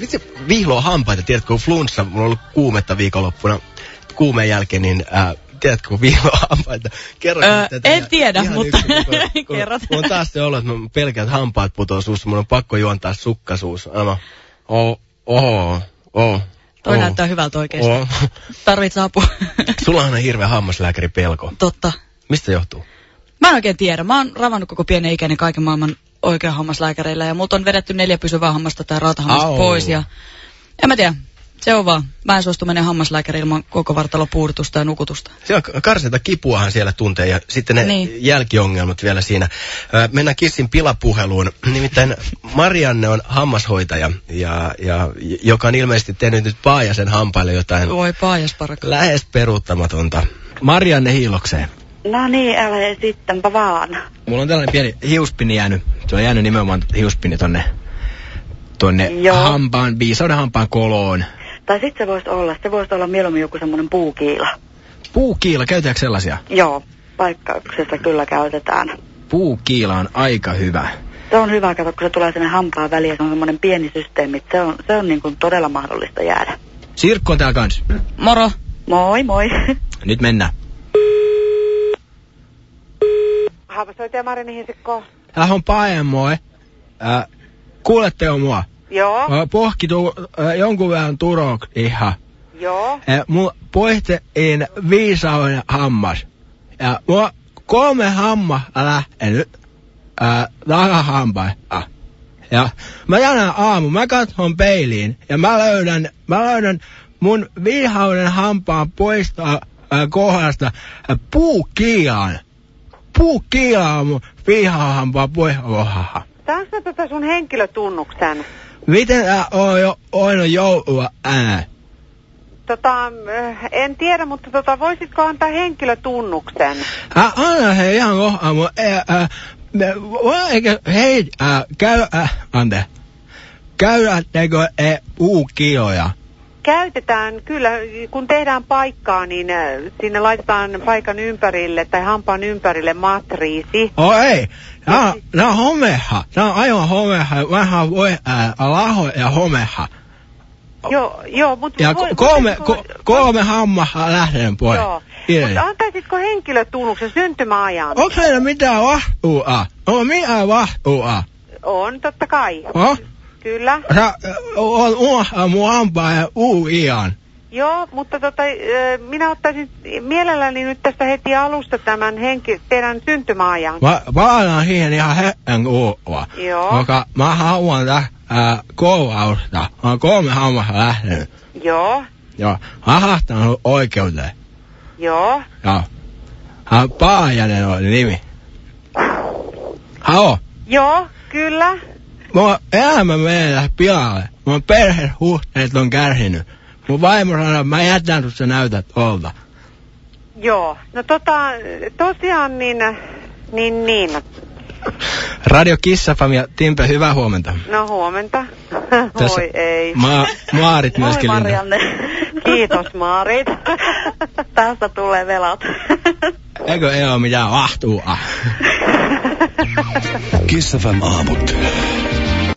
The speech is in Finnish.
Vitsi, vihloa hampaita, tiedätkö, kun flunssa, mulla on ollut kuumetta viikonloppuna, kuumeen jälkeen, niin äh, tiedätkö, kun vihloa hampaita. Kerro, öö, en tiedä, mutta kerrot. Mulla on taas se olo, että mä pelkään, että hampaat putoaa suussa, mun on pakko juontaa sukkasuus. Mä, oh, oh, oh. Toi oh, näyttää hyvältä oikeesti. Oh. Tarvitset apua. Sulla on hirveä hammaslääkäri pelko. Totta. Mistä johtuu? Mä en oikein tiedä. Mä oon ravannut koko pienen ikäni kaiken maailman oikea hammaslääkäreillä ja multa on vedetty neljä pysyvää hammasta tai rautahammasta Au. pois ja en mä tiedä. Se on vaan. Mä en suostu mennä hammaslääkäri ilman koko vartalopuudutusta ja nukutusta. Se on karseta kipuahan siellä tuntee ja sitten ne Niin. jälkiongelmat vielä siinä. Mennään Kissin pilapuheluun. Nimittäin Marianne on hammashoitaja, ja, ja, joka on ilmeisesti tehnyt nyt Paajasen hampaille jotain Voi paajas parakka. lähes peruuttamatonta. Marianne hiilokseen. No niin, älä sittenpä vaan. Mulla on tällainen pieni hiuspinni jäänyt. Se on jäänyt nimenomaan hiuspinni tonne, tonne Joo. hampaan, viisauden hampaan koloon. Tai sitten se voisi olla, se voisi olla mieluummin joku semmoinen puukiila. Puukiila, käytetäänkö sellaisia? Joo, paikkauksessa kyllä käytetään. Puukiila on aika hyvä. Se on hyvä, kato, kun se tulee sinne hampaan väliin, se on semmoinen pieni systeemi, että se on, se on niin kuin todella mahdollista jäädä. Sirkko on täällä kans. Moro. Moi moi. Nyt mennään. Haapasoitaja Marini Hisikko. Tää on Paajan moi. Äh, kuuletteko mua? Joo, Äh, pohki tu, äh, jonkun verran turok ihan. joo. Äh, mun poistettiin viisauden hammas. Ja mua kolme hamma lähtenyt äh, takahampaan. Ja mä tänä aamu, mä katson peiliin ja mä löydän, mä löydän mun viihauden hampaan poistaa äh, kohdasta äh, puukiilan. Puukiila on mun viihahampaan poistokohdasta. Tässä tota sun henkilötunnuksen. Miten tää on jo voinut joulua ää? Tota, äh, en tiedä, mutta tota, voisitko antaa henkilötunnuksen? Ää, anna se ihan kohta, mutta eikö hei, ää, käy, ää, ante, käydättekö e, puukiloja? Käytetään kyllä, kun tehdään paikkaa, niin äh, sinne laitetaan paikan ympärille tai hampaan ympärille matriisi. Oh ei, tää on, on homeha, tää on aivan homeha, vähän voi ää, laho ja homeha. Joo, joo, mutta... Ja ko- kolme, ko, kolme hammaa lähden pois. Joo, mutta antaisitko henkilötunnuksen syntymäajan? Onko meillä mitään vastuua? Onko mitään vastuua? On, totta kai. Oh? Kyllä. Sä on mun hampaa ja uu ian. Joo, mutta tota, minä ottaisin mielelläni nyt tästä heti alusta tämän henki, teidän syntymäajan. Mä palaan siihen ihan hetken kuulua. Joo. Koska mä haluan tä, ää, koulausta. Mä oon kolme hammasta lähtenyt. Joo, Joo. Mä haastan sut oikeuteen. joo. Joo. Hän Paajanen oli nimi. Halo. Joo, kyllä. Mun elämä menee lähes pilalle. Mun perhesuhteet on kärsinyt. Mun vaimo sanoi, että mä jätän sut sä näytät olta. Joo. No tota, tosiaan niin, niin, niin. Radio Kissafam ja Timpe, hyvää huomenta. No huomenta. Tässä Voi ei. Ma- Maarit Moi myöskin. Linda. Marianne. Kiitos Maarit. Tästä tulee velat. Eikö ei oo mitään vahtua? Kiss FM aamut.